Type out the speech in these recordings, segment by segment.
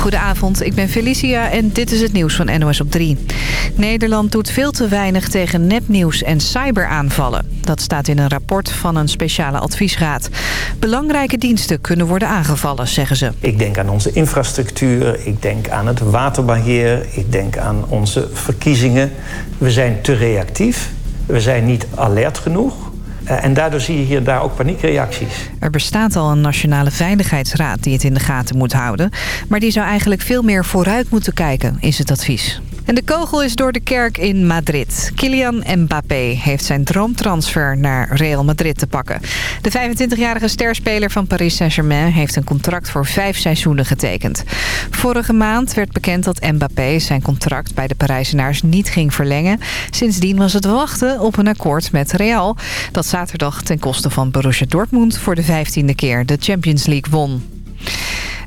Goedenavond, ik ben Felicia en dit is het nieuws van NOS op 3. Nederland doet veel te weinig tegen nepnieuws en cyberaanvallen. Dat staat in een rapport van een speciale adviesraad. Belangrijke diensten kunnen worden aangevallen, zeggen ze. Ik denk aan onze infrastructuur, ik denk aan het waterbeheer... ik denk aan onze verkiezingen. We zijn te reactief, we zijn niet alert genoeg... Eh, en daardoor zie je hier daar ook paniekreacties. Er bestaat al een Nationale Veiligheidsraad die het in de gaten moet houden. Maar die zou eigenlijk veel meer vooruit moeten kijken, is het advies. En de kogel is door de kerk in Madrid. Kylian Mbappé heeft zijn droomtransfer naar Real Madrid te pakken. De 25-jarige sterspeler van Paris Saint-Germain heeft een contract voor vijf seizoenen getekend. Vorige maand werd bekend dat Mbappé zijn contract bij de Parijzenaars niet ging verlengen. Sindsdien was het wachten op een akkoord met Real. Dat zaterdag ten koste van Borussia Dortmund voor de vijftiende keer de Champions League won.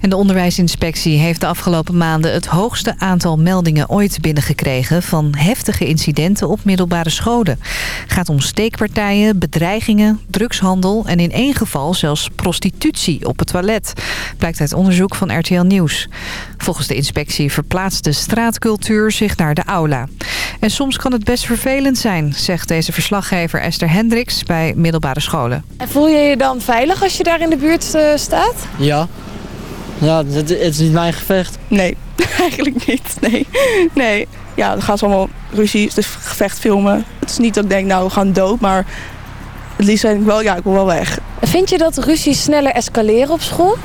En de onderwijsinspectie heeft de afgelopen maanden het hoogste aantal meldingen ooit binnengekregen van heftige incidenten op middelbare scholen. Het gaat om steekpartijen, bedreigingen, drugshandel en in één geval zelfs prostitutie op het toilet. Blijkt uit onderzoek van RTL Nieuws. Volgens de inspectie verplaatst de straatcultuur zich naar de aula. En soms kan het best vervelend zijn, zegt deze verslaggever Esther Hendricks bij middelbare scholen. En voel je je dan veilig als je daar in de buurt uh, staat? Ja, ja, het, het is niet mijn gevecht. Nee, eigenlijk niet. Nee. nee. Ja, dan gaan ze allemaal ruzie, dus gevecht filmen. Het is niet dat ik denk, nou, we gaan dood, maar het liefst denk ik wel, ja, ik wil wel weg. Vind je dat ruzie sneller escaleren op school?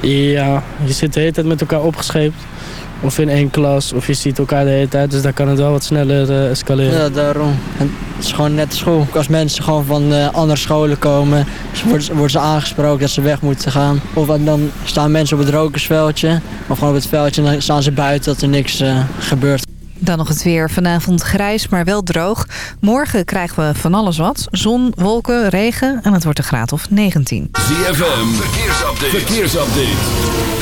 Ja, je zit de hele tijd met elkaar opgescheept of in één klas, of je ziet elkaar de hele tijd. Dus daar kan het wel wat sneller uh, escaleren. Ja, daarom. het is gewoon net school. Als mensen gewoon van uh, andere scholen komen, worden, worden ze aangesproken dat ze weg moeten gaan. Of dan staan mensen op het rokersveldje, of gewoon op het veldje en dan staan ze buiten dat er niks uh, gebeurt. Dan nog het weer. Vanavond grijs, maar wel droog. Morgen krijgen we van alles wat. Zon, wolken, regen en het wordt een graad of 19. ZFM, verkeersupdate. verkeersupdate.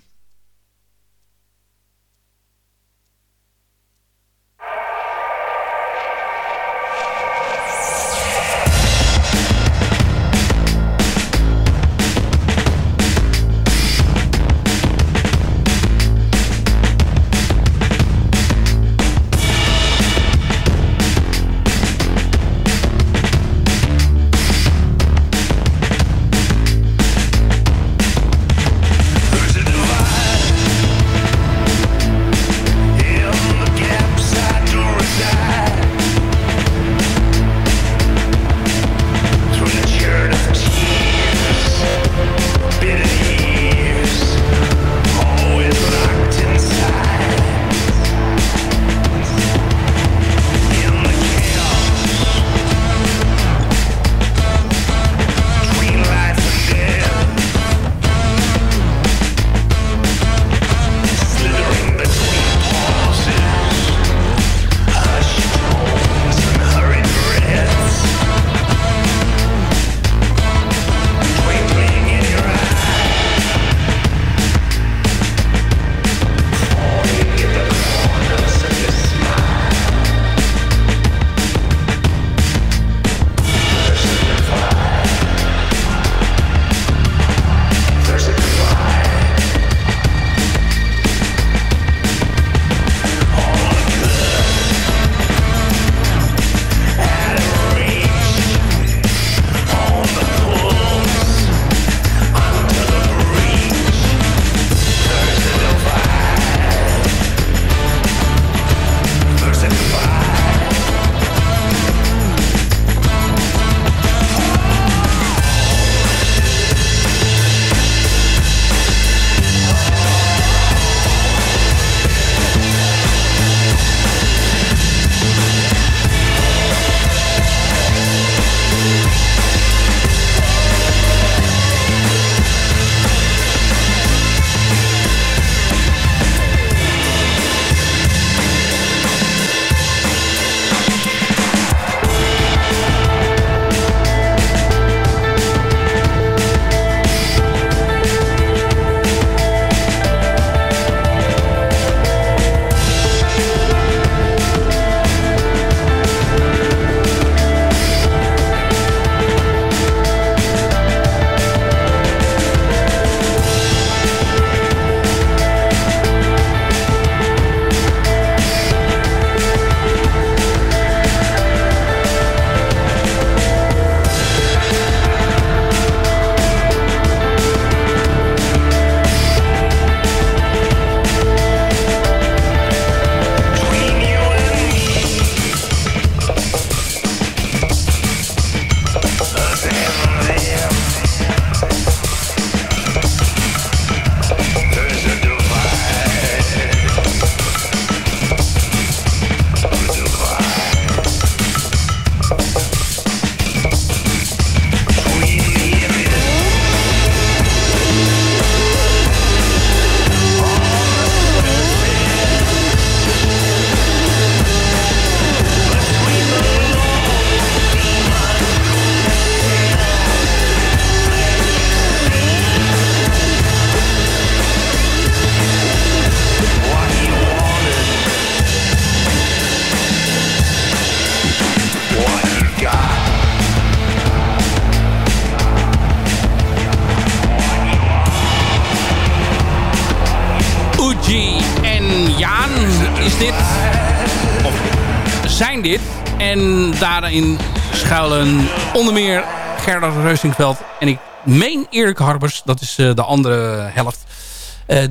Onder meer Gerard Reusingveld en ik meen Erik Harbers. Dat is de andere helft.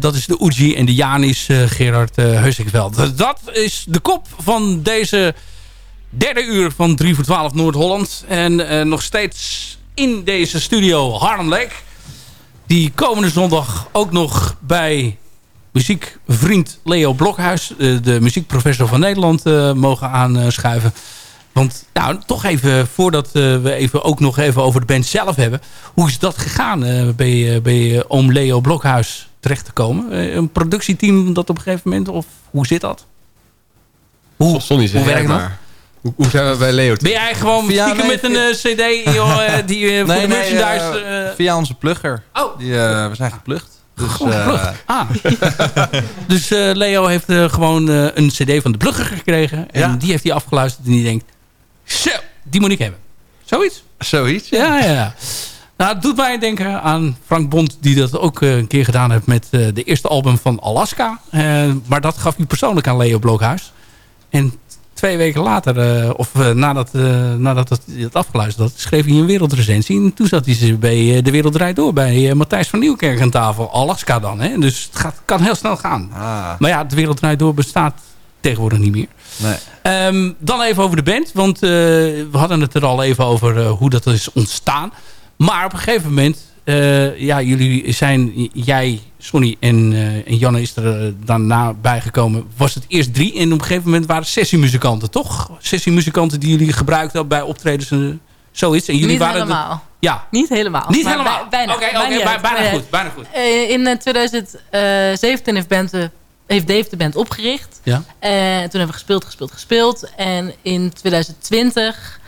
dat is de Uji en de Jaan is Gerard Heusingveld. Dat is de kop van deze derde uur van 3 voor 12 Noord-Holland. En nog steeds in deze studio Harlem. Die komende zondag ook nog bij muziekvriend Leo Blokhuis... de muziekprofessor van Nederland mogen aanschuiven. Want nou, toch even, voordat we even ook nog even over de band zelf hebben. Hoe is dat gegaan uh, bij, bij oom Leo Blokhuis terecht te komen? een productieteam dat op een gegeven moment, of hoe zit dat? Hoe, hoe werkt dat? Hoe, hoe, zijn we bij Leo? Ben jij gewoon via, nee, met een uh, cd joh, die uh, voor nee, de merchandise... Nee, via onze plugger. Oh. Die, we zijn geplucht. Dus, ah. dus Leo heeft gewoon een cd van de plugger gekregen. En ja. die heeft hij afgeluisterd en die denkt... Zo, die moet ik hebben. Zoiets? Zoiets, ja. Ja, ja. Nou, het doet mij denken aan Frank Bond... die dat ook een keer gedaan heeft met de eerste album van Alaska. maar dat gaf hij persoonlijk aan Leo Blokhuis. En twee weken later, of nadat, nadat het, het afgeluisterd had, schreef hij een wereldrecensie. En toen zat hij ze bij De Wereld Draait Door, bij Matthijs van Nieuwkerk aan tafel. Alaska dan, hè. Dus het gaat, kan heel snel gaan. Ah. Maar ja, De Wereld Draait Door bestaat tegenwoordig niet meer. Nee. Um, dan even over de band, want we hadden het er al even over hoe dat is ontstaan. Maar op een gegeven moment uh, ja, jullie zijn, jij, Sonny en, uh, en Janne is er uh, daarna bijgekomen. Was het eerst drie en op een gegeven moment waren sessiemuzikanten, toch? Sessiemuzikanten die jullie gebruikten bij optredens en zoiets. En jullie Niet waren helemaal. De, ja. Niet helemaal. Niet helemaal? Bijna. Oké, okay, okay, bijna, bijna goed. Bijna goed. in 2017 heeft, band, heeft Dave de band opgericht. Ja. En toen hebben we gespeeld, gespeeld, gespeeld. En in 2020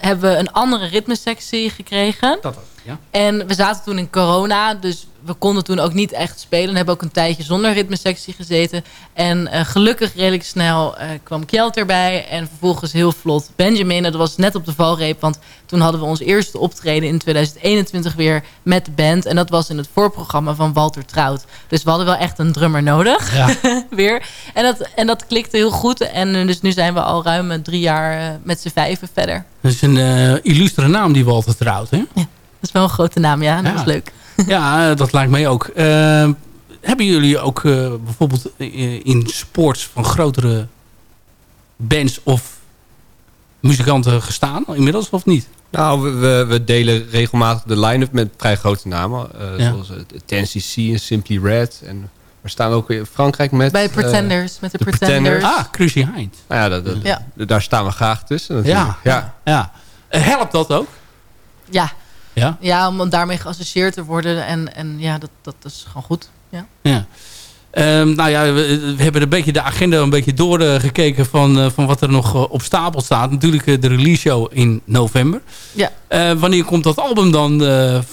hebben we een andere ritmesectie gekregen. Dat was. Ja. En we zaten toen in corona, dus we konden toen ook niet echt spelen. We hebben ook een tijdje zonder ritmesectie gezeten. En uh, gelukkig redelijk snel uh, kwam Kjeld erbij. En vervolgens heel vlot Benjamin. Dat was net op de valreep. Want toen hadden we ons eerste optreden in 2021 weer met de band. En dat was in het voorprogramma van Walter Trout. Dus we hadden wel echt een drummer nodig. Ja. weer. En dat, en dat klikte heel goed. En uh, dus nu zijn we al ruim drie jaar met z'n vijven verder. Dat is een illustere naam die Walter Trout, hè? Ja. Dat is wel een grote naam, ja. Dat ja. is leuk. Ja, dat lijkt mij ook. Uh, hebben jullie ook uh, bijvoorbeeld in sports van grotere bands of muzikanten gestaan inmiddels of niet? Nou, we, we delen regelmatig de line-up met vrij grote namen. Uh, ja. Zoals uh, 10cc en Simply Red. En we staan ook in Frankrijk met... Bij Pretenders, met de, de Pretenders. Pretenders. Ah, Crucie Hind. Nou ja, dat, dat, ja, daar staan we graag tussen Ja, ja. ja. Helpt dat ook? Ja, ja? Ja, om daarmee geassocieerd te worden. En, en ja, dat, dat is gewoon goed. Ja. ja. Um, nou ja, we, we, hebben een beetje de agenda een beetje doorgekeken uh, van, uh, van wat er nog uh, op stapel staat. Natuurlijk de release show in november. Ja. wanneer komt dat album dan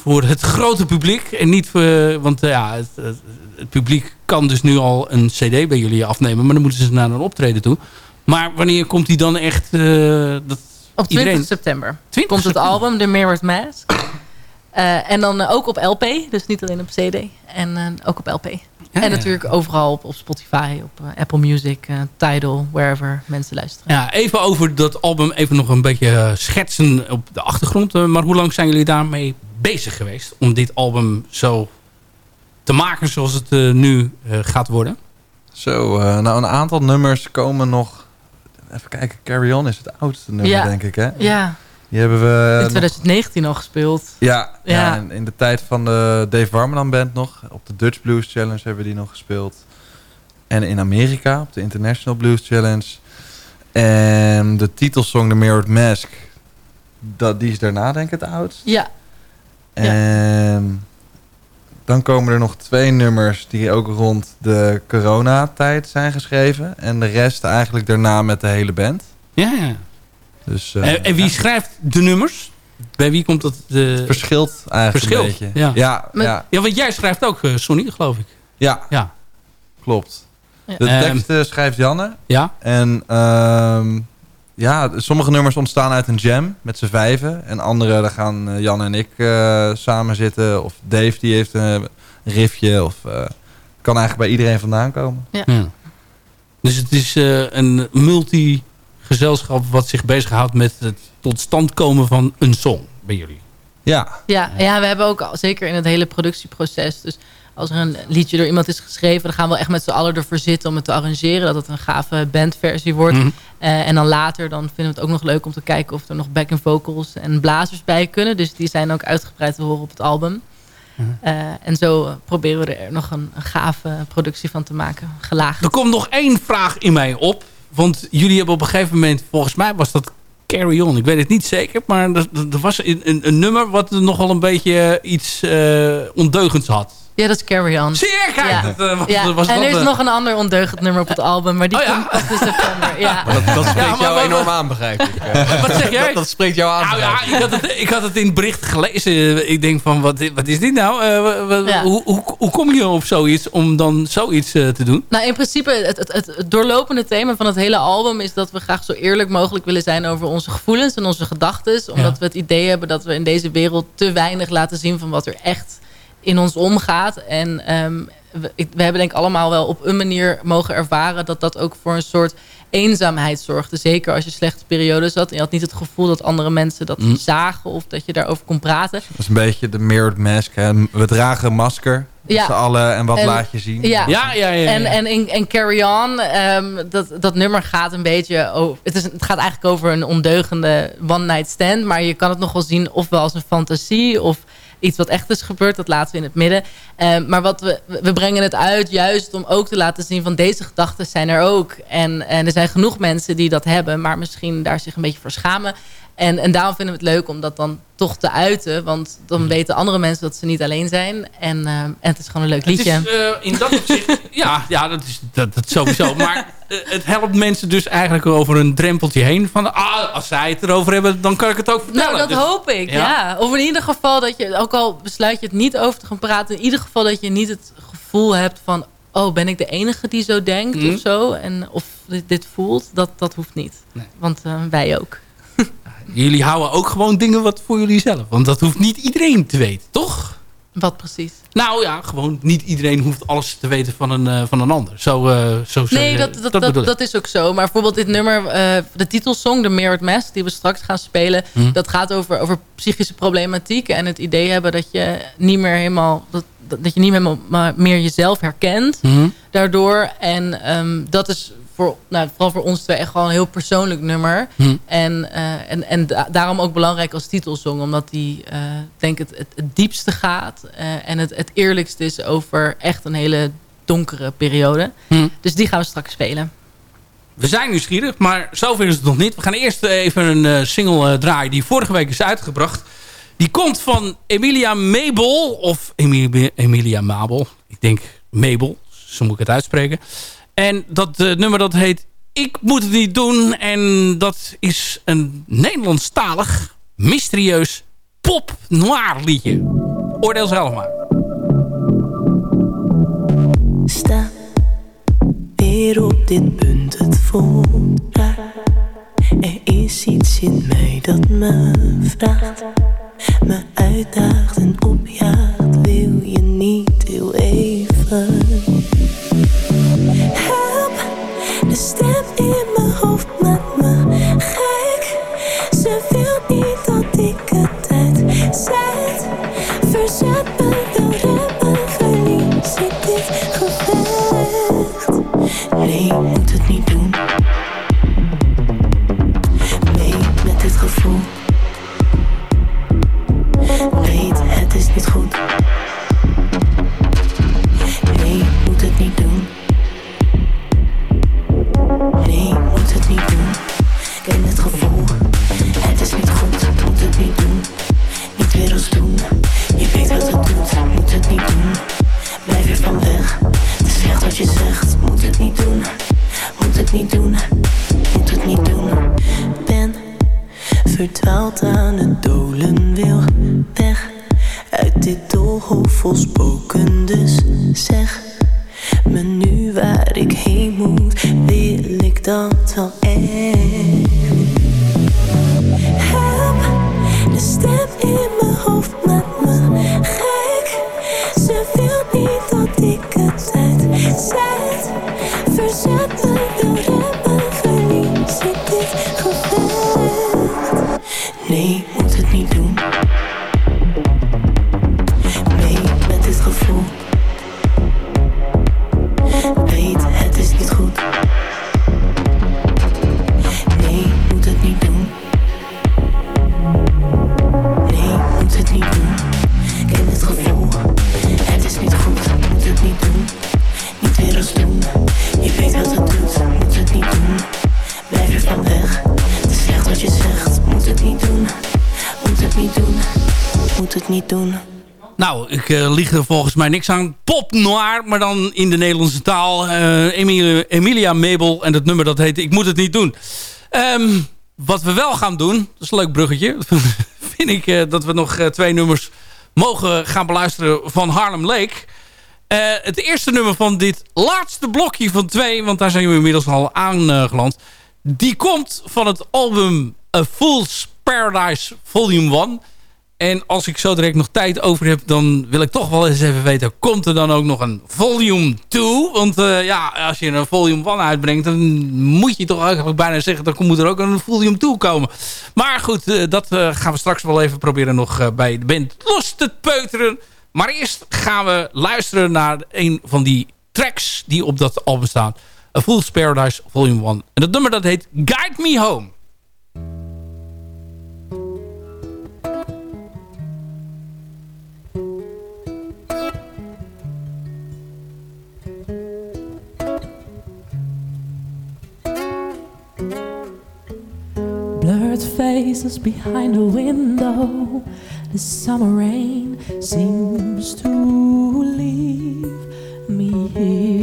voor het grote publiek? En niet voor, want ja, het, het, het, publiek kan dus nu al een cd bij jullie afnemen. Maar dan moeten ze naar een optreden toe. Maar wanneer komt die dan echt... dat, op 20 iedereen... september 20 komt het album The Mirrored Mask. Uh, en dan uh, ook op LP, dus niet alleen op CD. En uh, ook op LP. Ja, en natuurlijk ja. overal op, op Spotify, op Apple Music, Tidal, wherever mensen luisteren. Ja, even over dat album, even nog een beetje schetsen op de achtergrond. maar hoe lang zijn jullie daarmee bezig geweest om dit album zo te maken zoals het nu gaat worden? Zo, nou een aantal nummers komen nog... Even kijken, Carry On is het oudste nummer, ja. denk ik, hè? Ja. Die hebben we... In 2019 nog, al gespeeld. Ja, ja. ja in, in, de tijd van de Dave Warmeland Band nog. Op de Dutch Blues Challenge hebben we die nog gespeeld. En in Amerika, op de International Blues Challenge. En de titelsong The Mirrored Mask, dat, die is daarna denk ik het oudst. Ja. En dan komen er nog twee nummers die ook rond de coronatijd zijn geschreven. En de rest eigenlijk daarna met de hele band. Ja, ja. Dus, uh, en, en, wie ja. schrijft de nummers? Bij wie komt dat? De... Het verschilt eigenlijk verschilt, een beetje. Ja. Ja, maar, ja. ja, want jij schrijft ook uh, Sonny, geloof ik. Ja, ja. klopt. De teksten um, schrijft Janne. Ja. En um, ja, sommige nummers ontstaan uit een jam met z'n vijven. En andere, daar gaan Janne en ik uh, samen zitten. Of Dave, die heeft een riffje. Of kan eigenlijk bij iedereen vandaan komen. Ja. Dus het is een multi-gezelschap wat zich bezighoudt met het tot stand komen van een song bij jullie. Ja. Ja, ja, we hebben ook zeker in het hele productieproces. Dus als er een liedje door iemand is geschreven... dan gaan we echt met z'n allen ervoor zitten om het te arrangeren. Dat het een gave bandversie wordt. Mhm. Eh, en dan later dan vinden we het ook nog leuk om te kijken... of er nog back-in vocals en blazers bij kunnen. Dus die zijn ook uitgebreid te horen op het album. Mhm. Eh, en zo proberen we er nog een, een gave productie van te maken. Gelaagd. Er komt nog één vraag in mij op. Want jullie hebben op een gegeven moment... volgens mij was dat Carry On. Ik weet het niet zeker. Maar er, was een, een, nummer wat nogal een beetje iets uh, ondeugends had. Ja, dat is Carry On. Zeer kijk! Ja. Dat, uh, was, ja. was en dat, er is uh, nog een ander ondeugend nummer op het album. Maar die Oh, ja? komt pas in september. Ja. Maar dat, dat spreekt Ja, maar jou enorm aan, begrijp ik. Wat zeg jij? Dat, dat spreekt jou aan. Nou ja, ik had, het, ik had het in het bericht gelezen. Ik denk van, wat, wat is dit nou? Eh, hoe, hoe, hoe kom je op zoiets om dan zoiets eh, te doen? Nou, in principe, het, het, het, het doorlopende thema van het hele album... is dat we graag zo eerlijk mogelijk willen zijn over onze gevoelens en onze gedachten. Omdat Ja. we het idee hebben dat we in deze wereld te weinig laten zien... van wat er echt in ons omgaat. En ehm, we, we hebben denk ik allemaal wel op een manier mogen ervaren... dat dat ook voor een soort eenzaamheid zorgde. Zeker als je slechte periodes had. En je had niet het gevoel dat andere mensen dat Mm. zagen... of dat je daarover kon praten. Dat is een beetje de mirrored mask. Hè. We dragen een masker. Met Ja. z'n allen. En wat En- laat je zien? Ja, Ja, ja, ja. ja. En, en, in, en Carry On, ehm, dat, dat nummer gaat een beetje over... Het, is, het gaat eigenlijk over een ondeugende one-night stand. Maar je kan het nog wel zien ofwel als een fantasie... of iets wat echt is gebeurd, dat laten we in het midden. Ehm, maar wat we, we brengen het uit juist om ook te laten zien... van deze gedachten zijn er ook. En, en er zijn genoeg mensen die dat hebben... maar misschien daar zich een beetje voor schamen... En, en daarom vinden we het leuk om dat dan toch te uiten. Want dan weten andere mensen dat ze niet alleen zijn. En, ehm, en het is gewoon een leuk liedje. Het is eh, in dat opzicht... ja, ja, dat is dat, dat sowieso. Maar eh, het helpt mensen dus eigenlijk over een drempeltje heen. Van, ah, als zij het erover hebben, dan kan ik het ook vertellen. Nou, dat Dus- hoop ik, Ja. ja. Of in ieder geval dat je, ook al besluit je het niet over te gaan praten... in ieder geval dat je niet het gevoel hebt van... oh, ben ik de enige die zo denkt Mhm. of zo? En of dit, dit voelt, dat, dat hoeft niet. Nee. Want eh, wij ook. Jullie houden ook gewoon dingen wat voor jullie zelf. Want dat hoeft niet iedereen te weten, toch? Wat precies? Nou ja, gewoon niet iedereen hoeft alles te weten van een, eh, van een ander. Zo, eh zo Nee, dat, dat, dat, ik. dat is ook zo. Maar bijvoorbeeld dit nummer, eh, de titelsong, de Mirrored Mask... die we straks gaan spelen, Hm. dat gaat over, over psychische problematiek... en het idee hebben dat je niet meer helemaal... dat, dat dat je niet meer, maar meer jezelf herkent Mhm. daardoor. En ehm, dat is voor, nou, vooral voor ons twee echt gewoon een heel persoonlijk nummer. Hm. En, eh, en, en da- daarom ook belangrijk als titelsong. Omdat die, eh, denk ik, het, het, het diepste gaat. eh, en het, het eerlijkste is over echt een hele donkere periode. Hm. Dus die gaan we straks spelen. We zijn nieuwsgierig, maar zover is het nog niet. We gaan eerst even een single draaien die vorige week is uitgebracht. Die komt van Emilia Mabel. Of Emilia, Emilia Mabel. Ik denk Mabel. Zo moet ik het uitspreken. En dat eh, nummer dat heet Ik moet het niet doen. En dat is een Nederlandstalig, mysterieus pop-noir liedje. Oordeel zelf maar. sta weer op dit punt. Het voelt raar. Er is iets in mij dat me vraagt, me uitdaagt en opjaagt. Wil je niet heel even? Help, de stem in niet goed. Nee, ik moet het niet doen. Nee, ik moet het niet doen. Ken het gevoel. Het is niet goed, moet het niet doen. Niet weer als doen. Je weet wat het doet, moet het niet doen. Blijf er van weg. Het is slecht wat je zegt, moet het niet doen. Moet het niet doen, moet het niet doen. Ben verdwaald aan het dolen, wil weg. Uit dit doolhof vol spoken, dus zeg me nu waar ik heen moet. Wil ik dat wel echt? Help, de stem Ik uh, lieg er volgens mij niks aan. Pop noir, maar dan in de Nederlandse taal. Uh, Emilia, Emilia Mabel en het nummer dat heet Ik moet het niet doen. Um, wat we wel gaan doen, dat is een leuk bruggetje. vind ik uh, dat we nog twee nummers mogen gaan beluisteren van Harlem Lake. het eerste nummer van dit laatste blokje van twee, want daar zijn we inmiddels al aangeland. die komt van het album A Fool's Paradise Volume 1. En als ik zo direct nog tijd over heb... dan wil ik toch wel eens even weten... komt er dan ook nog een volume 2? Want uh, ja, als je een volume 1 uitbrengt... dan moet je toch eigenlijk bijna zeggen... dan moet er ook een volume 2 komen. Maar goed, uh, dat uh, gaan we straks wel even proberen... nog bij de band los te peuteren. Maar eerst gaan we luisteren naar een van die tracks... die op dat album staan. A Fool's Paradise Volume 1. En dat nummer dat heet Guide Me Home. Faces behind the window. The summer rain seems to leave me here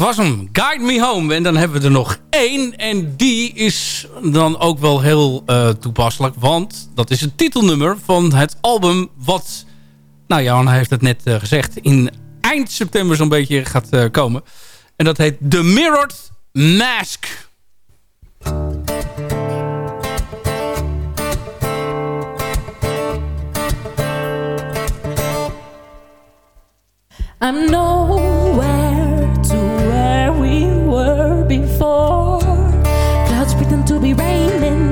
Dat was hem. Guide Me Home. En dan hebben we er nog één. En die is dan ook wel heel uh, toepasselijk. Want dat is het titelnummer van het album wat... Nou, Jan heeft het net uh, gezegd. In eind september zo'n beetje gaat uh, komen. En dat heet The Mirrored Mask. I'm nowhere before. Clouds pretend to be raining.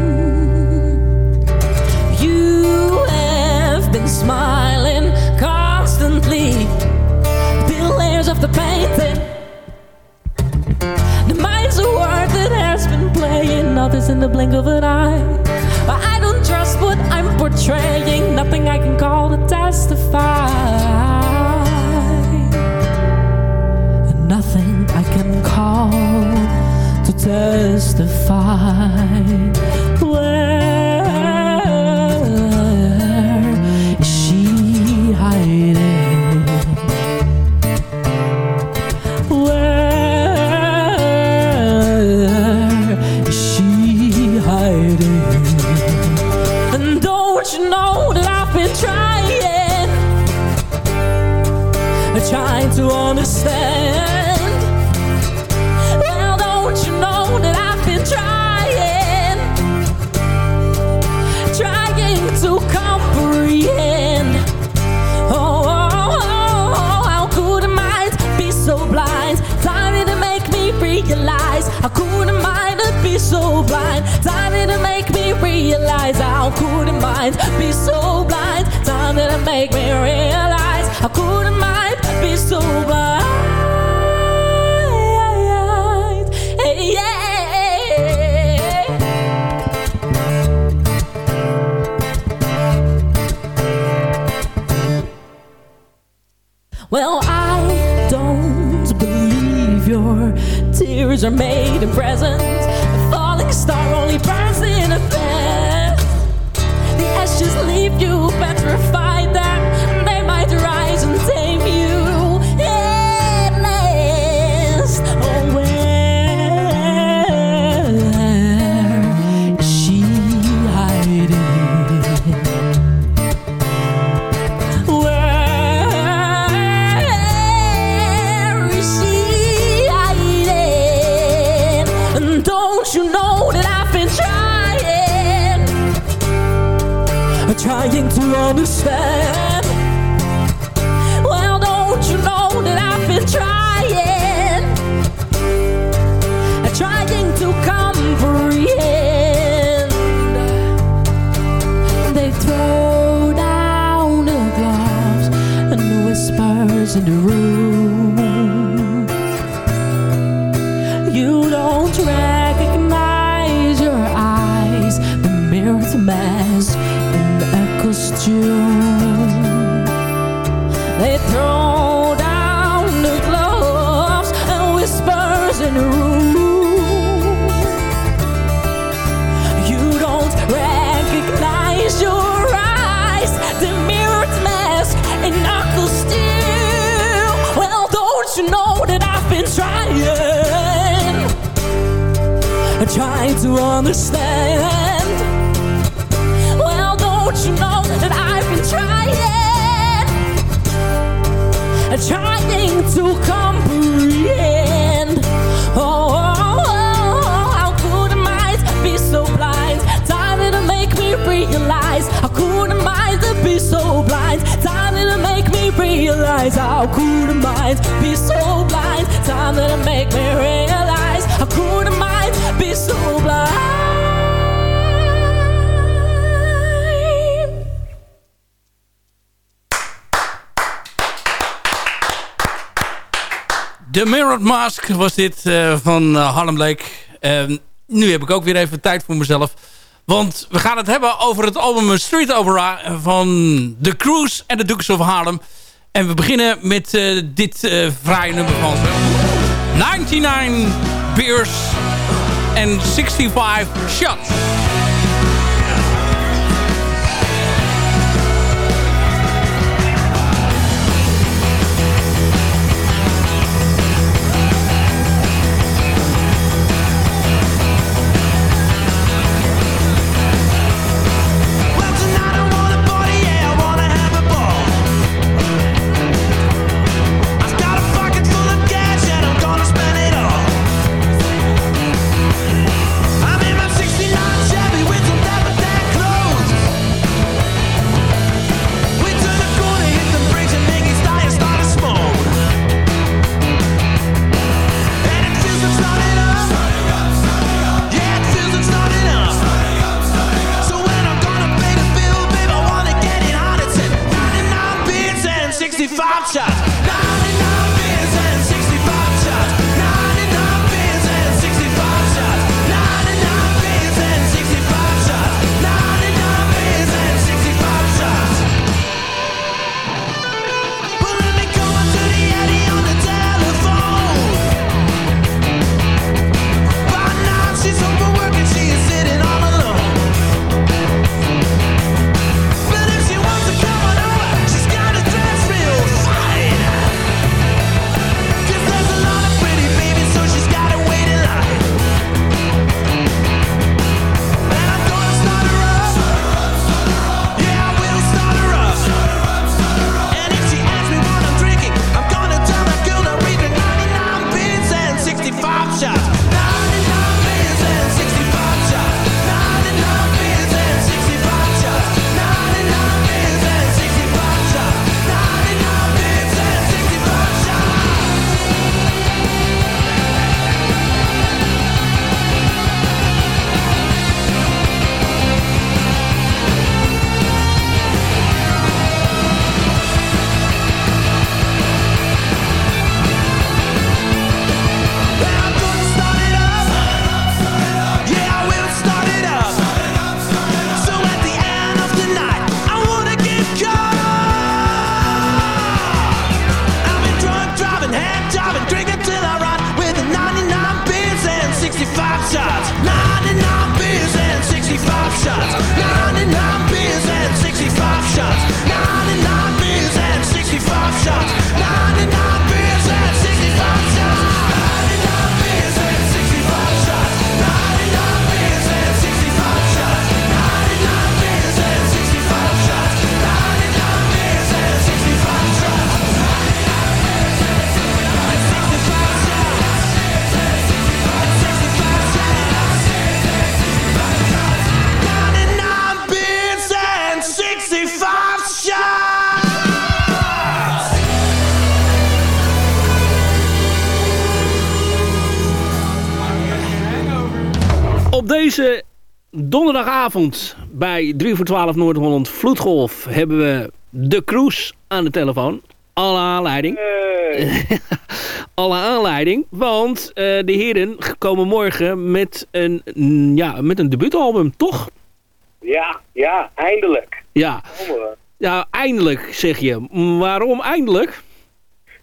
You have been smiling constantly. The layers of the painting. The mind's a word that has been playing. Others in the blink of an eye. But I don't trust what I'm portraying. Nothing I can call to testify. justify. Was dit uh, van uh, Harlem Lake. Uh, nu heb ik ook weer even tijd voor mezelf. Want we gaan het hebben over het album Street Opera van The Cruise en de Dukes of Harlem. En we beginnen met uh, dit fraaie nummer van ze. 99 Beers en 65 Shots. Donderdagavond bij 3 voor 12 Noord-Holland Vloedgolf hebben we de Cruise aan de telefoon. Alle aanleiding. Alle aanleiding, want eh, de heren komen morgen met een, ja, met een debuutalbum, toch? Ja, ja, eindelijk. Ja. Ja, eindelijk zeg je. Waarom eindelijk?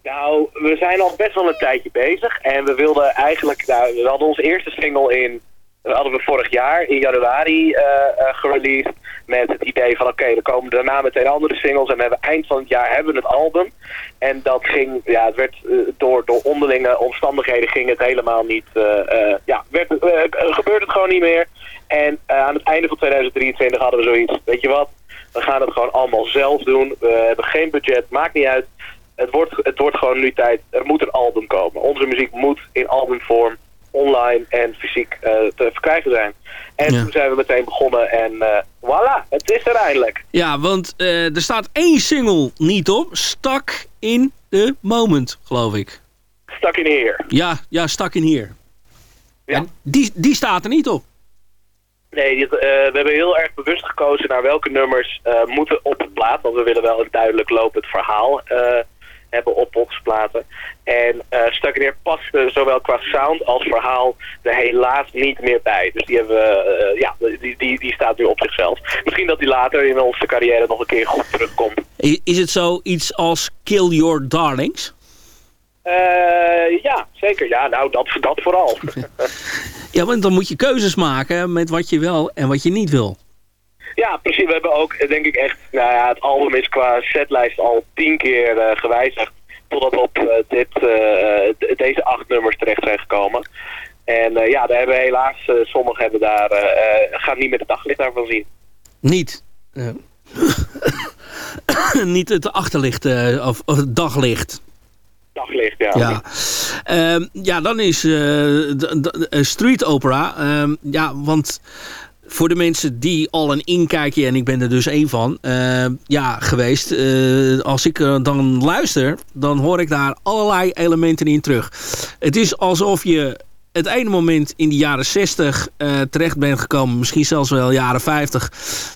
Nou, we zijn al best wel een tijdje bezig. En we wilden eigenlijk... Nou, we hadden onze eerste single in... Dat hadden we vorig jaar in januari eh, gereleased. Met het idee van oké, er komen daarna meteen andere singles. En we hebben eind van het jaar hebben we het album. En dat ging, ja, het werd eh, door, door onderlinge omstandigheden ging het helemaal niet. ja, werd, gebeurde het gewoon niet meer. En aan het einde van 2023 hadden we zoiets. Weet je wat? We gaan het gewoon allemaal zelf doen. We hebben geen budget, maakt niet uit. Het wordt, het wordt gewoon nu tijd. Er moet een album komen. Onze muziek moet in albumvorm, online en fysiek eh, te verkrijgen zijn. En toen zijn we meteen begonnen en eh, voilà, het is er eindelijk. Ja, want eh, er staat één single niet op. Stak in the moment, geloof ik. Stak in hier. Ja, ja stak in hier. Ja. Die, die staat er niet op. Nee, dit, we hebben heel erg bewust gekozen naar welke nummers moeten op de plaat. Want we willen wel een duidelijk lopend verhaal hebben op onze platen. En uh, Here past eh, zowel qua sound als verhaal er helaas niet meer bij. Dus die, hebben we, eh, ja, die, die, die staat nu op zichzelf. Misschien dat die later in onze carrière nog een keer goed terugkomt. Is het zoiets als Kill Your Darlings? Eh, ja, zeker. Ja, nou, dat, dat vooral. Ja, want dan moet je keuzes maken met wat je wel en wat je niet wil. Ja, precies. We hebben ook, denk ik echt, nou ja, het album is qua setlijst al tien keer eh, gewijzigd. Totdat we op eh, dit, eh, deze acht nummers terecht zijn gekomen. En ja, daar hebben we helaas, sommigen hebben daar, gaan niet met het daglicht daarvan zien. Niet. niet het achterlicht of, of het daglicht. Daglicht, ja. Ja, Ehm, ja dan is eh, street opera. ehm, ja, want voor de mensen die al een inkijkje, en ik ben er dus één van, eh, ja, geweest. eh, als ik dan luister, dan hoor ik daar allerlei elementen in terug. Het is alsof je het ene moment in de jaren 60 eh, terecht bent gekomen, misschien zelfs wel jaren 50,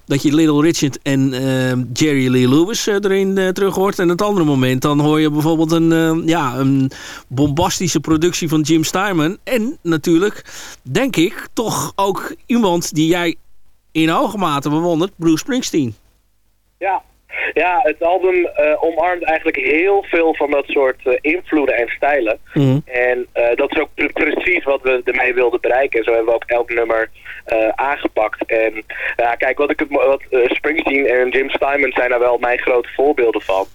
dat je Little Richard en eh, Jerry Lee Lewis eh, erin terug hoort. En het andere moment, dan hoor je bijvoorbeeld een, ja, een bombastische productie van Jim Steinman. En natuurlijk, denk ik, toch ook iemand die jij in hoge mate bewondert, Bruce Springsteen. Ja, ja het album eh, omarmt eigenlijk heel veel van dat soort eh, invloeden en stijlen. En eh, dat is ook pre- precies wat we ermee wilden bereiken. En zo hebben we ook elk nummer aangepakt. En ja, kijk, wat ik het, wat, Springsteen en Jim Steinman zijn daar wel mijn grote voorbeelden van.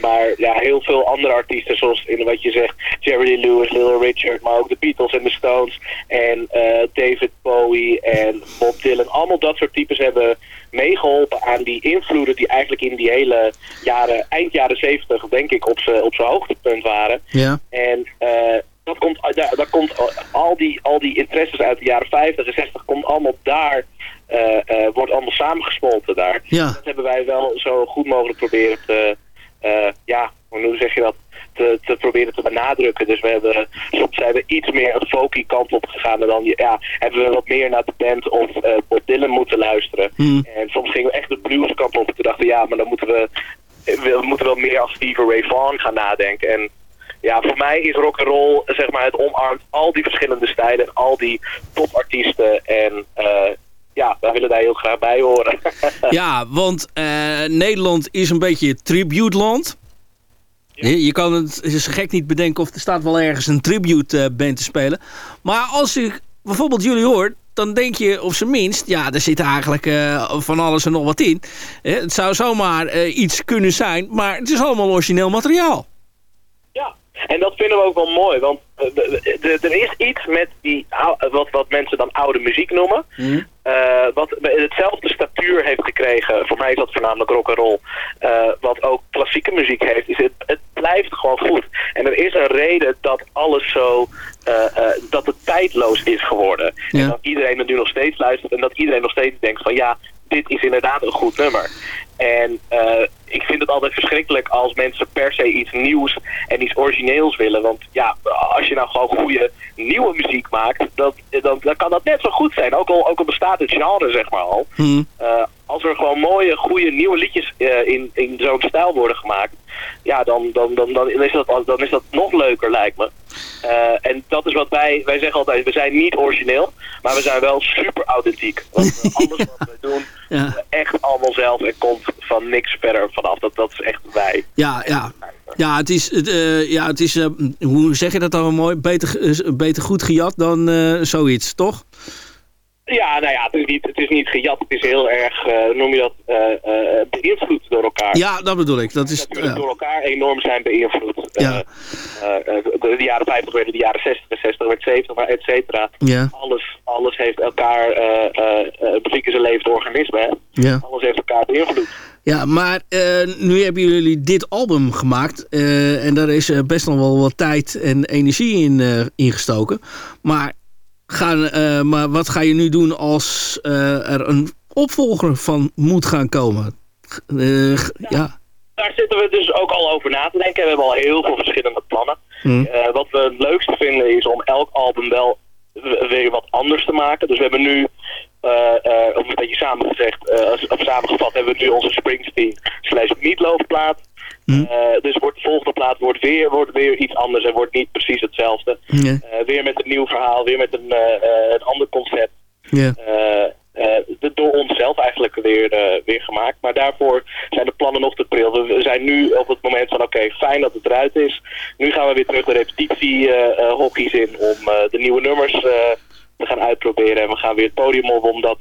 Maar ja, heel veel andere artiesten, zoals in wat je zegt, Jerry Lee Lewis, Little Richard, maar ook de Beatles en de Stones en David Bowie en Bob Dylan. Allemaal dat soort types hebben meegeholpen aan die invloeden die eigenlijk in die hele jaren, eind jaren zeventig, denk ik, op zijn op hoogtepunt waren. Ja. En eh, dat komt, daar, daar komt al die, al die interesses uit de jaren 50 en 60 komt allemaal daar, eh, eh, wordt allemaal samengesmolten daar. Ja. Dat hebben wij wel zo goed mogelijk proberen te, eh, ja, hoe zeg je dat, te, te proberen te benadrukken. Dus we hebben, soms zijn we iets meer een folky kant op gegaan en dan ja, hebben we wat meer naar de band of eh Bob Dylan moeten luisteren. En soms gingen we echt de blues kant op en toen dachten we, ja, maar dan moeten we, we moeten wel meer als Stevie Ray Vaughan gaan nadenken. En ja, voor mij is rock and roll zeg maar het omarmt al die verschillende stijlen en al die topartiesten en eh, ja, wij willen daar heel graag bij horen. Ja, want eh, Nederland is een beetje tributeland. Je, je kan het is gek niet bedenken of er staat wel ergens een tribute eh, band te spelen. Maar als ik bijvoorbeeld jullie hoor, dan denk je op zijn minst... ja, er zit eigenlijk eh, van alles en nog wat in. Eh, het zou zomaar iets kunnen zijn, maar het is allemaal origineel materiaal. En dat vinden we ook wel mooi, want eh, er is iets met die, wat, wat mensen dan oude muziek noemen. eh, wat hetzelfde statuur heeft gekregen, voor mij is dat voornamelijk rock and roll, eh, wat ook klassieke muziek heeft, is het, het blijft gewoon goed. En er is een reden dat alles zo, dat het tijdloos is geworden. En dat iedereen het nu nog steeds luistert en dat iedereen nog steeds denkt van ja, dit is inderdaad een goed nummer. En eh, ik vind het altijd verschrikkelijk als mensen per se iets nieuws en iets origineels willen. Want ja, als je nou gewoon goede nieuwe muziek maakt, dat, dan, dan kan dat net zo goed zijn. Ook al, ook al bestaat het genre zeg maar al. Eh, als er gewoon mooie, goede nieuwe liedjes eh, in, in zo'n stijl worden gemaakt, ja, dan, dan, dan, dan, is dat, dan is dat nog leuker lijkt me. En dat is wat wij, wij zeggen altijd, we zijn niet origineel, maar we zijn wel super authentiek. Want alles wat we doen, echt allemaal zelf en komt van niks verder vanaf. Dat, dat is echt wij. Ja, ja. Ja, het is, eh, ja, het is uh, hoe zeg je dat dan mooi? Beter, uh, beter goed gejat dan zoiets, toch? Ja, nou ja, het is niet, het is niet gejat. Het is heel erg, uh, noem je dat, uh, uh, beïnvloed door elkaar. Ja, dat bedoel ik. Dat is, ja. door elkaar enorm zijn beïnvloed. Ja. de, de, jaren 50 werden de jaren 60 en 60 werd 70, maar et cetera. Ja. Alles, alles heeft elkaar, muziek is een levend organisme, hè? Ja. Alles heeft elkaar beïnvloed. Ja, maar nu hebben jullie dit album gemaakt. en daar is best nog wel wat tijd en energie in ingestoken. Maar gaan, uh, maar wat ga je nu doen als uh, er een opvolger van moet gaan komen? Uh, ja. Daar zitten we dus ook al over na te denken. We hebben al heel veel verschillende plannen. Mm. wat we het leukste vinden is om elk album wel weer wat anders te maken. Dus we hebben nu, of een beetje samengezegd, of samengevat, hebben we nu onze Springsteen slash Meatloaf plaat. Uh, dus wordt de volgende plaat wordt weer, wordt weer iets anders en wordt niet precies hetzelfde. Uh, weer met een nieuw verhaal, weer met een, uh, een ander concept. Ja. door onszelf eigenlijk weer, weer gemaakt. Maar daarvoor zijn de plannen nog te pril. We zijn nu op het moment van oké, fijn dat het eruit is. Nu gaan we weer terug de repetitiehockeys in om de nieuwe nummers te gaan uitproberen. En we gaan weer het podium op om dat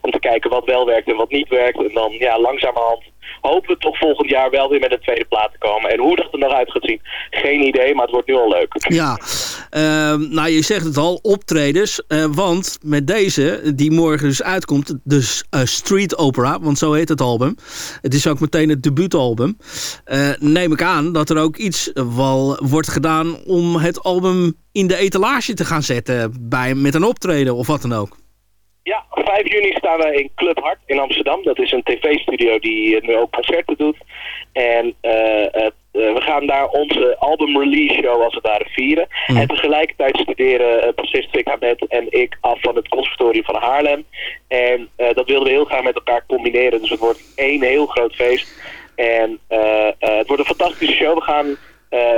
om te kijken wat wel werkt en wat niet werkt. En dan ja, langzamerhand hopen we toch volgend jaar wel weer met een tweede plaat te komen. En hoe dat er nog uit gaat zien, geen idee, maar het wordt nu al leuk. Ja, uh, nou je zegt het al, optredens. Uh, want met deze, die morgen dus uitkomt, de uh, Street Opera, want zo heet het album. Het is ook meteen het debuutalbum. Eh, neem ik aan dat er ook iets wel wordt gedaan om het album in de etalage te gaan zetten bij, met een optreden of wat dan ook. Ja, 5 juni staan we in Club Hart in Amsterdam. Dat is een tv-studio die nu ook concerten doet. En uh, uh, we gaan daar onze album release show als het ware vieren. Mm. En tegelijkertijd studeren uh, bassist Vic en ik af van het conservatorium van Haarlem. En dat wilden we heel graag met elkaar combineren. Dus het wordt één heel groot feest. En het wordt een fantastische show. We gaan uh,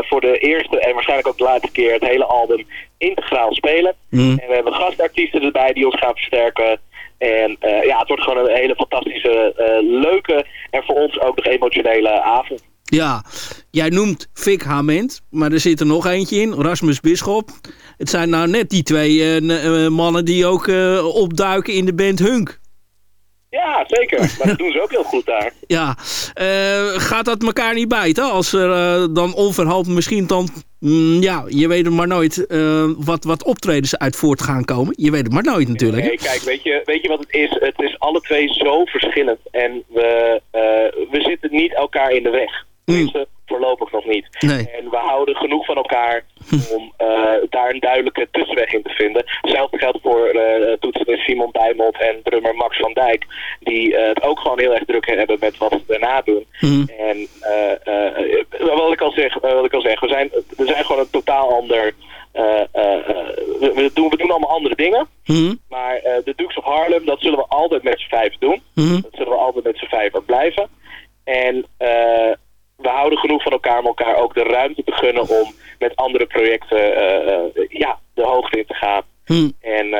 voor de eerste en waarschijnlijk ook de laatste keer het hele album integraal spelen. Mm. En we hebben gastartiesten erbij die ons gaan versterken. En uh, ja, het wordt gewoon een hele fantastische, uh, leuke en voor ons ook nog emotionele avond. Ja, jij noemt Vic Hament, maar er zit er nog eentje in, Rasmus Bisschop. Het zijn nou net die twee mannen die ook opduiken in de band Hunk. Ja, zeker. Maar dat doen ze ook heel goed daar. Ja, uh, gaat dat elkaar niet bijten? Als er uh, dan onverhoopt misschien dan... Mm, ja, je weet het maar nooit uh, wat, wat optredens uit voort gaan komen. Je weet het maar nooit natuurlijk. Nee, kijk, weet je, weet je wat het is? Het is alle twee zo verschillend. En we, we zitten niet elkaar in de weg. Mm. Voorlopig nog niet. Nee. En we houden genoeg van elkaar om uh, daar een duidelijke tussenweg in te vinden. Hetzelfde geldt voor uh, toetsen Simon Bijmold en drummer Max van Dijk. Die uh, het ook gewoon heel erg druk hebben met wat we daarna doen. Mm. En wat, ik al zeg, wat ik al zeg, we zijn, we zijn gewoon een totaal ander... We, we, doen, we doen allemaal andere dingen. Mm. Maar de Dukes of Harlem, dat zullen we altijd met z'n vijf doen. Mm. Dat zullen we altijd met z'n vijf blijven. En we houden genoeg van elkaar om elkaar ook de ruimte te gunnen om met andere projecten uh, uh, ja, de hoogte in te gaan. Hm. En uh,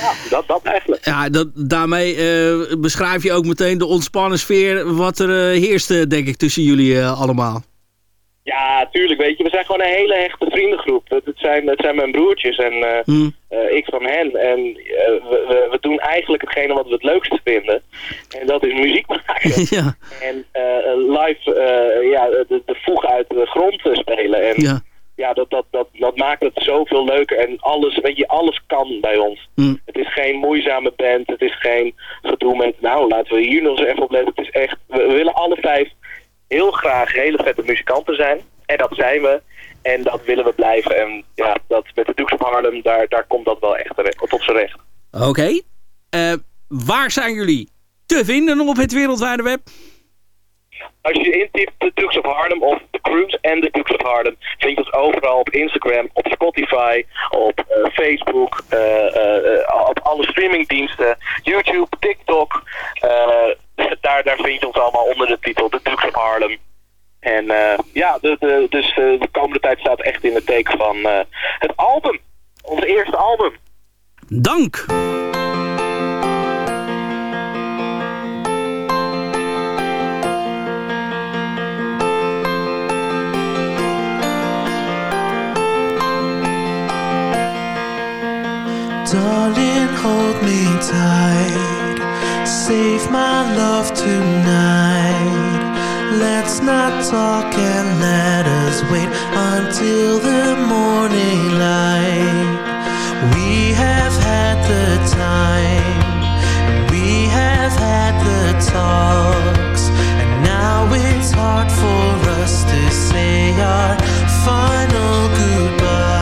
ja, dat, dat eigenlijk. Ja, dat, daarmee beschrijf je ook meteen de ontspannen sfeer wat er heerste, denk ik, tussen jullie allemaal. Ja, tuurlijk, weet je, we zijn gewoon een hele hechte vriendengroep. Het, het zijn, het zijn mijn broertjes en hm. ik van hen. En we, we, we, doen eigenlijk hetgene wat we het leukste vinden. En dat is muziek maken. ja. En live ja, de, de voeg uit de grond spelen. En ja, ja dat, dat, dat, dat maakt het zoveel leuker. En alles, weet je, alles kan bij ons. hm. Het is geen moeizame band. Het is geen gedoe met, nou, laten we hier nog eens even op letten. Het is echt, we, we willen alle vijf heel graag hele vette muzikanten zijn. En dat zijn we. En dat willen we blijven. En ja, dat met de Dukes of Harlem, daar, daar komt dat wel echt tot z'n recht. Oké. Okay. Uh, waar zijn jullie te vinden op het wereldwijde web? Als je intypt de Dukes of Harlem of The Cruise en de Dukes of Harlem, vind je ons overal op Instagram, op Spotify, op eh, Facebook, eh, eh, op alle streamingdiensten, YouTube, TikTok. Eh, daar, daar vind je ons allemaal onder de titel Harlem. En eh, ja, de, de, dus eh, de komende tijd staat echt in het teken van eh, het album. Ons eerste album. Dank! Darling, hold me tight. Save my love tonight. Let's not talk and let us wait until the morning light. We have had the time, we have had the talks, and now it's hard for us to say our final goodbyes.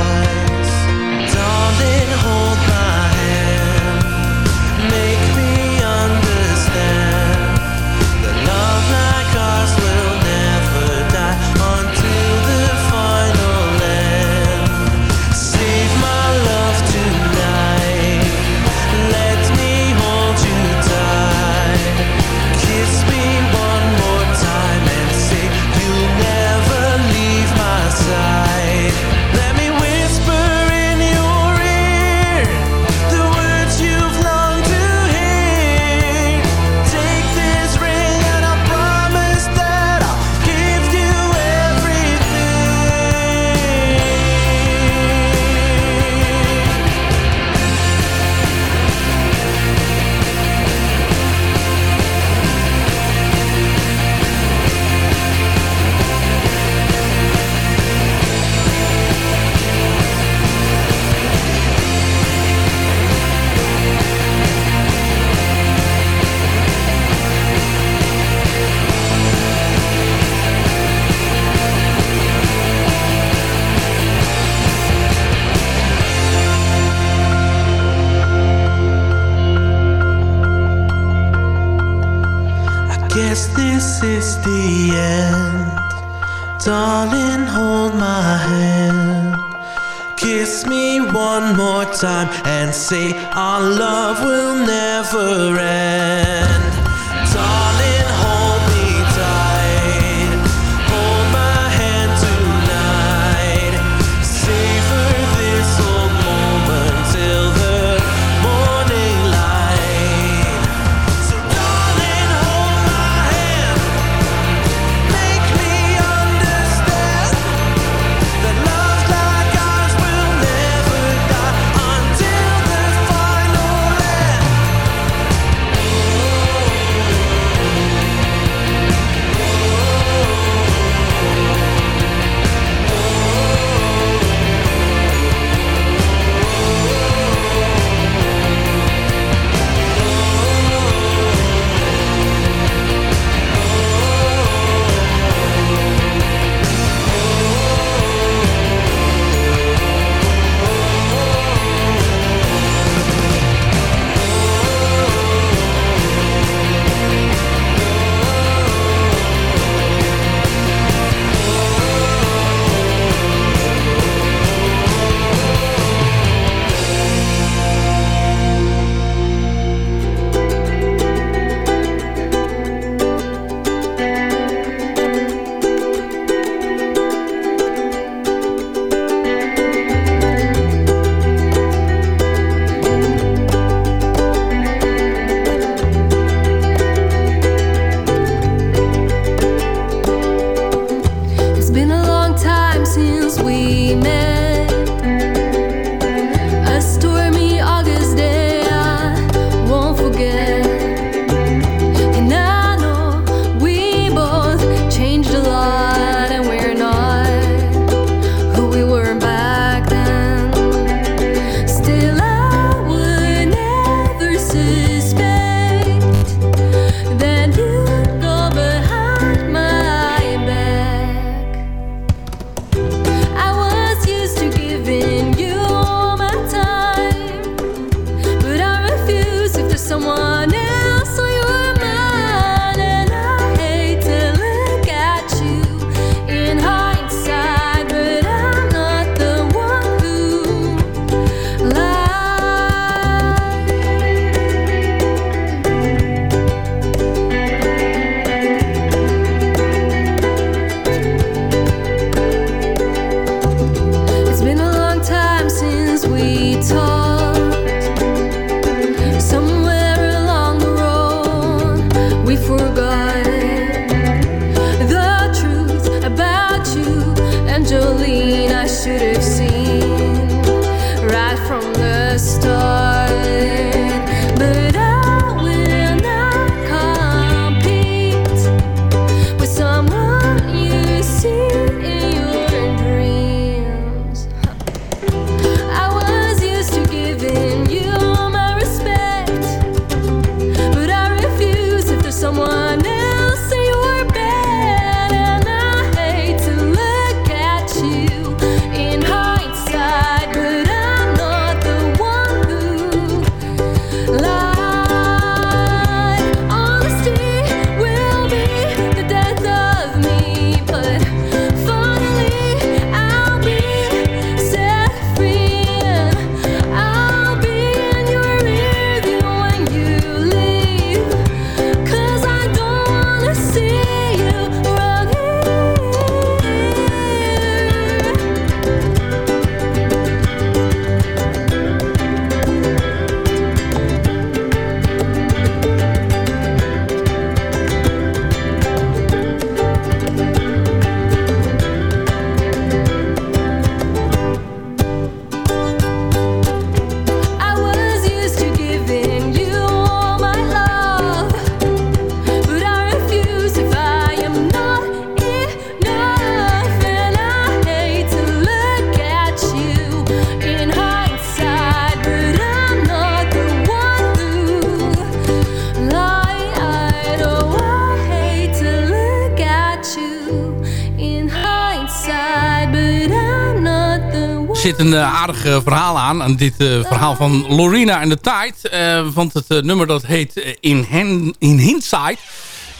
Eh, verhaal aan. Aan dit eh, verhaal van Lorena en de Tide. eh, want het nummer dat heet In, Hen In Hindsight.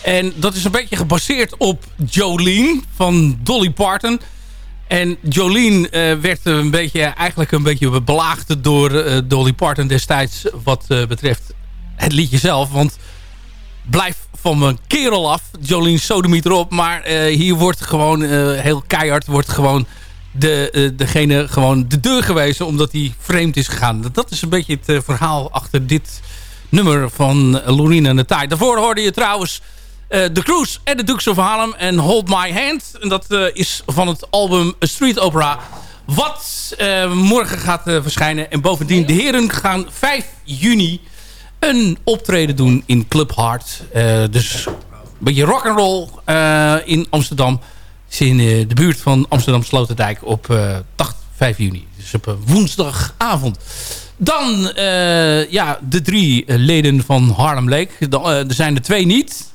En dat is een beetje gebaseerd op Jolene van Dolly Parton. En Jolene werd een beetje, eigenlijk een beetje belaagd door Dolly Parton destijds. Wat betreft het liedje zelf. Want blijf van mijn kerel af. Jolene Sodomiet erop. Maar hier wordt gewoon heel keihard wordt gewoon de, eh, degene gewoon de deur gewezen omdat hij vreemd is gegaan. Dat- is een beetje het eh, verhaal achter dit nummer van de Tijd. Daarvoor hoorde je trouwens eh The Cruise en de Dukes of Harlem en Hold My Hand. En dat is van het album Street Opera. Wat morgen gaat verschijnen. En bovendien, de heren gaan 5 juni een optreden doen in Club Hard. Eh, dus een beetje rock'n'roll in Amsterdam. Is in eh, de buurt van Amsterdam Sloterdijk op eh 8, 5 juni. Dus op een woensdagavond. Dan eh, ja, de drie eh, leden van Harlem Lake. Da- eh, er zijn er twee niet.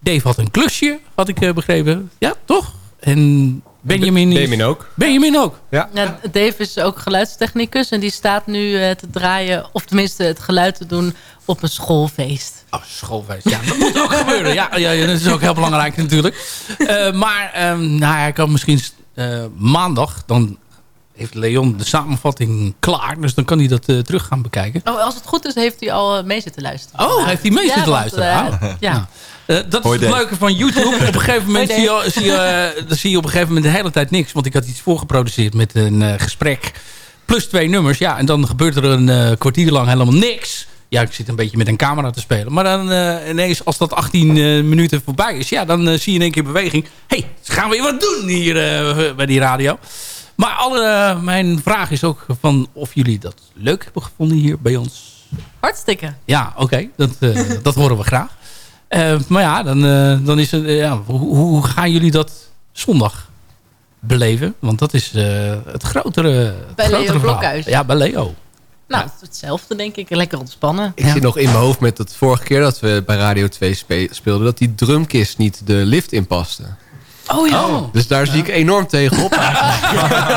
Dave had een klusje, had ik eh, begrepen. Ja, toch? En Benjamin is... Benjamin ook. Benjamin ook. Ja. Ja, Dave is ook geluidstechnicus en die staat nu eh, te draaien, of tenminste het geluid te doen op een schoolfeest. Oh, schoolfeest. Ja, dat moet ook gebeuren. Ja, ja, ja, dat is ook heel belangrijk natuurlijk. Eh, maar ehm, nou, hij kan misschien eh, maandag, dan heeft Leon de samenvatting klaar. Dus dan kan hij dat eh, terug gaan bekijken. Oh, als het goed is, heeft hij al mee zitten luisteren. Oh, heeft hij mee Ja, zitten want, luisteren? Ah. ja. Eh, dat Hoi, is het leuke van YouTube. Op een gegeven moment zie je, zie, je, eh, dan zie je op een gegeven moment de hele tijd niks. Want ik had iets voorgeproduceerd met een eh, gesprek. Plus twee nummers. Ja, en dan gebeurt er een eh, kwartier lang helemaal niks. Ja, ik zit een beetje met een camera te spelen. Maar dan eh, ineens, als dat 18 eh, minuten voorbij is... ja, dan eh, zie je in één keer beweging. Hé, hey, ze gaan weer wat doen hier bij die radio. Maar alle, mijn vraag is ook van of jullie dat leuk hebben gevonden hier bij ons. Hartstikke. Ja, oké. dat, dat horen we graag. Maar ja, dan, dan is het... ja, hoe, hoe gaan jullie dat zondag beleven? Want dat is het grotere, het Bij Leo grotere verhaal. Blokhuis. Ja, bij Leo. Nou, het is hetzelfde denk ik. Lekker ontspannen. Ik zit nog in mijn hoofd met dat vorige keer dat we bij Radio 2 spe- speelden... dat die drumkist niet de lift inpaste. Oh ja. Dus daar zie ik enorm tegen op.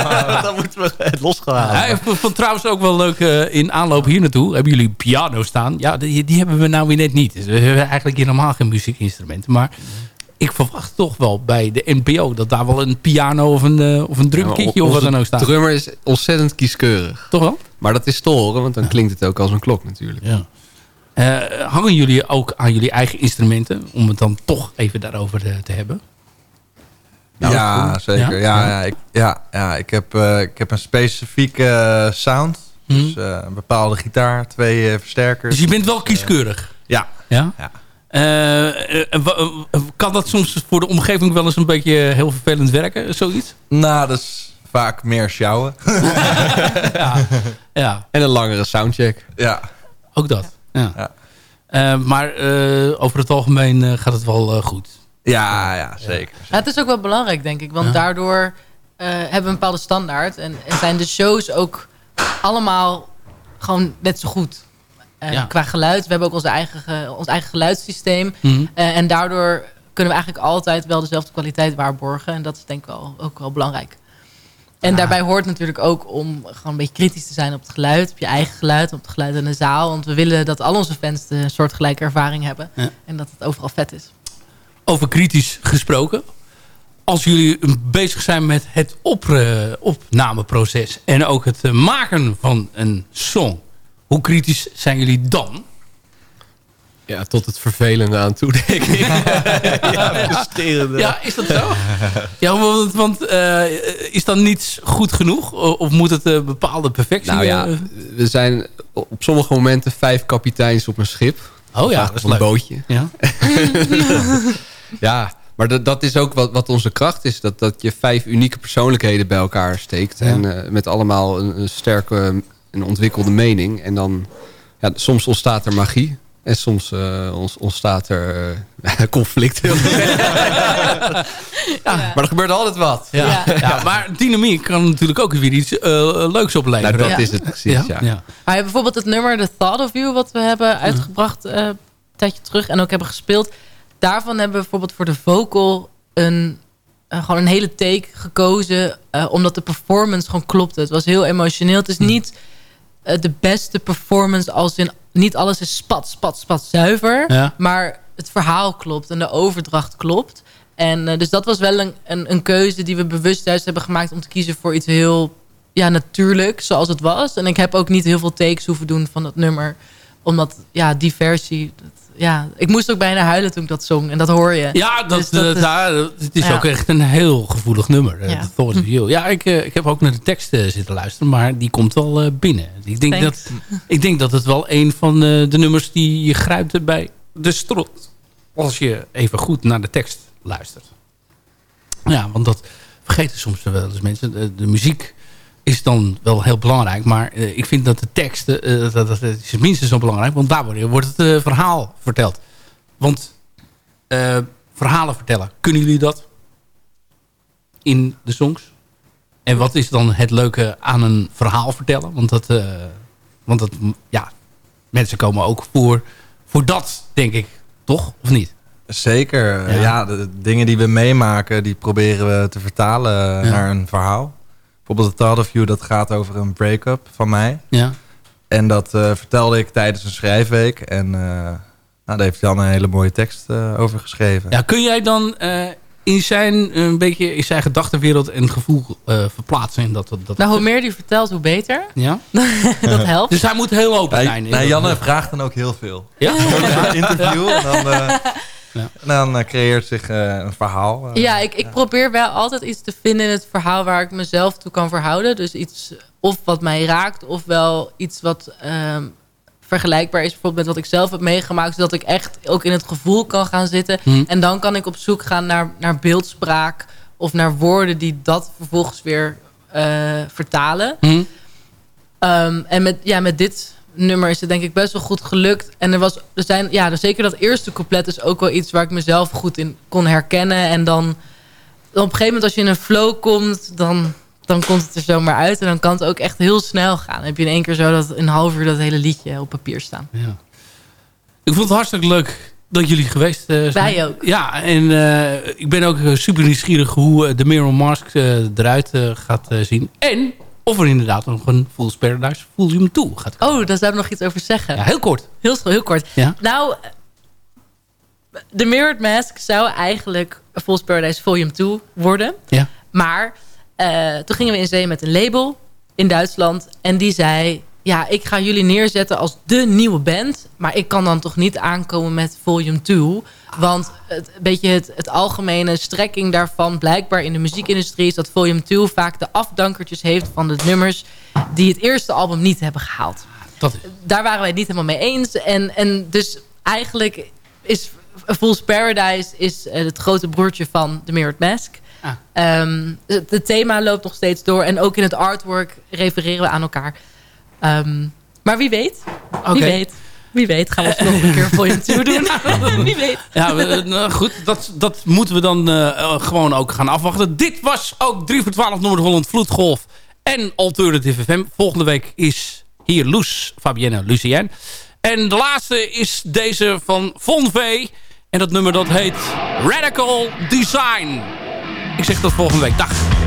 dan moeten we het losgelaten. Ja, ik vond trouwens ook wel leuk eh, in aanloop hier naartoe. Hebben jullie piano staan? Ja, die, die hebben we nou weer net niet. Dus we hebben eigenlijk helemaal geen muziekinstrumenten. Maar ik verwacht toch wel bij de NPO... dat daar wel een piano of een, eh, of een drumkitje of wat dan ook staat. De drummer is ontzettend kieskeurig. Toch wel? Maar dat is te horen, want dan klinkt het ook als een klok natuurlijk. Ja. Eh, hangen jullie ook aan jullie eigen instrumenten? Om het dan toch even daarover eh, te hebben. Nou, ja, zeker. Ja? Ja, ja, ik, ja, ja, ik, heb, ik heb een specifieke sound. Mhm. Dus een bepaalde gitaar, twee versterkers. Dus je bent wel kieskeurig? ja. Ja? Ja. Eh, eh, eh, kan dat soms voor de omgeving wel eens een beetje heel vervelend werken, zoiets? Nou, dat is Vaak meer sjouwen. ja. En een langere soundcheck. Ja. Ook dat. Ja. Eh, maar eh, over het algemeen eh, gaat het wel goed. Ja, ja, zeker. Ja, het is ook wel belangrijk, denk ik. Want Ja. daardoor eh, hebben we een bepaalde standaard. En, en zijn de shows ook allemaal gewoon net zo goed. Eh, Ja. Qua geluid. We hebben ook onze eigen, ge- ons eigen geluidssysteem. Mhm. Eh, en daardoor kunnen we eigenlijk altijd wel dezelfde kwaliteit waarborgen. En dat is denk ik wel, ook wel belangrijk. En daarbij hoort natuurlijk ook om gewoon een beetje kritisch te zijn op het geluid. Op je eigen geluid, op het geluid in de zaal. Want we willen dat al onze fans de soortgelijke ervaring hebben. Ja. En dat het overal vet is. Over kritisch gesproken. Als jullie bezig zijn met het op, opnameproces... en ook het eh, maken van een song... hoe kritisch zijn jullie dan? Ja, tot het vervelende aan toe, denk ik. ja, is dat zo? Ja, want, want eh, is dan niets goed genoeg? Of moet het een bepaalde perfectie... Nou ja, eh, we zijn op sommige momenten vijf kapiteins op een schip. Oh ja, dat is een leuk. bootje. Ja. ja, maar dat, dat is ook wat, wat onze kracht is. Dat, dat je vijf unieke persoonlijkheden bij elkaar steekt. Ja. En eh, met allemaal een, een sterke en ontwikkelde mening. En dan, ja, soms ontstaat er magie. En soms eh, ontstaat er eh, conflict. ja, maar er gebeurt altijd wat. Ja. Ja. maar dynamiek kan natuurlijk ook weer iets eh, leuks opleveren. Nou, dat Ja. is het precies, ja. Maar bijvoorbeeld het nummer The Thought of You... wat we hebben uitgebracht eh, een tijdje terug en ook hebben gespeeld. Daarvan hebben we bijvoorbeeld voor de vocal... een, gewoon een hele take gekozen... eh, omdat de performance gewoon klopte. Het was heel emotioneel. Het is niet eh, de beste performance als in... niet alles is spat, spat, spat zuiver. Ja. Maar het verhaal klopt en de overdracht klopt. En eh, dus dat was wel een, een, een keuze die we bewust juist hebben gemaakt... om te kiezen voor iets heel ja, natuurlijk, zoals het was. En ik heb ook niet heel veel takes hoeven doen van dat nummer. Omdat, ja, die versie... ja, ik moest ook bijna huilen toen ik dat zong. En dat hoor je. Ja, dat, Dus dat is- daar, het is ja. ook echt een heel gevoelig nummer. eh, Ja. Ja, ik, eh, ik heb ook naar de tekst eh, zitten luisteren, maar die komt wel binnen. Ik denk, Thanks. dat, ik denk dat het wel een van de nummers die je grijpt bij de strot. Als je even goed naar de tekst luistert. Ja, want dat vergeten soms wel eens mensen. De, de muziek is dan wel heel belangrijk. Maar eh, ik vind dat de tekst, eh, dat, dat is minstens zo belangrijk. Want daar wordt- het eh, verhaal verteld. Want verhalen vertellen, kunnen jullie dat? In de songs? En wat is dan het leuke aan een verhaal vertellen? Want dat, want dat ja, mensen komen ook voor, voor dat, denk ik. Toch? Of niet? Zeker. Ja. Ja, de, de dingen die we meemaken, die proberen we te vertalen Ja. naar een verhaal. Bijvoorbeeld The Thought of You, dat gaat over een break-up van mij. Ja. En dat eh, vertelde ik tijdens een schrijfweek. En eh, nou, daar heeft Jan een hele mooie tekst eh, over geschreven. Ja, kun jij dan eh, in zijn, een beetje in zijn gedachtenwereld en gevoel eh, verplaatsen? In dat, dat, dat, Nou, hoe meer die vertelt, hoe beter. Ja? dat helpt. Dus hij moet heel open zijn. nee, dat- Janne vraagt dan ook heel veel. Ja? Een interview en dan, eh, Ja. en dan eh, creëert zich eh, een verhaal. eh. Ja, ik, ik probeer wel altijd iets te vinden in het verhaal waar ik mezelf toe kan verhouden. Dus iets of wat mij raakt, of wel iets wat ehm, vergelijkbaar is bijvoorbeeld met wat ik zelf heb meegemaakt. Zodat ik echt ook in het gevoel kan gaan zitten. Hm. En dan kan ik op zoek gaan naar, naar beeldspraak of naar woorden die dat vervolgens weer eh, vertalen. Hm? Ehm, en met, ja, met dit nummer is het denk ik best wel goed gelukt. En er was, er zijn, ja, dus zeker dat eerste couplet is ook wel iets waar ik mezelf goed in kon herkennen. En dan, dan op een gegeven moment als je in een flow komt, dan, dan komt het er zomaar uit. En dan kan het ook echt heel snel gaan. Dan heb je in één keer zo dat in een half uur dat hele liedje op papier staan. Ja. Ik vond het hartstikke leuk dat jullie geweest eh, zijn. Wij ook. Ja, en eh, ik ben ook eh, super nieuwsgierig hoe de Mirror Mask eruit gaat zien. En of er inderdaad nog een Fool's Paradise Volume 2 gaat komen. Oh, daar zou ik nog iets over zeggen. Ja, heel kort. Heel, heel kort. Ja. Nou, The Mirrored Mask zou eigenlijk Fool's Paradise Volume 2 worden. Ja. Maar eh, toen gingen we in zee met een label in Duitsland. En die zei, ja, ik ga jullie neerzetten als de nieuwe band. Maar ik kan dan toch niet aankomen met Volume 2. Want het, beetje het, het algemene strekking daarvan... blijkbaar in de muziekindustrie is dat Volume 2 vaak de afdankertjes heeft van de nummers... die het eerste album niet hebben gehaald Dat is. daar waren wij het niet helemaal mee eens. En, en dus eigenlijk is Fool's Paradise is eh, het grote broertje van The Mirrored Mask. Ehm, het, het thema loopt nog steeds door. En ook in het artwork refereren we aan elkaar. Ehm, maar wie weet. Wie weet. Wie weet gaan we het nog een keer voor je toe doen. wie weet. Ja, we- nou, goed. Dat, dat moeten we dan eh, eh, gewoon ook gaan afwachten. Dit was ook 3 voor 12 Noord-Holland Vloedgolf en Alternative FM. Volgende week is hier Loes, Fabienne, Lucien. En de laatste is deze van Von V. En dat nummer dat heet Radical Design. Ik zeg tot volgende week. Dag.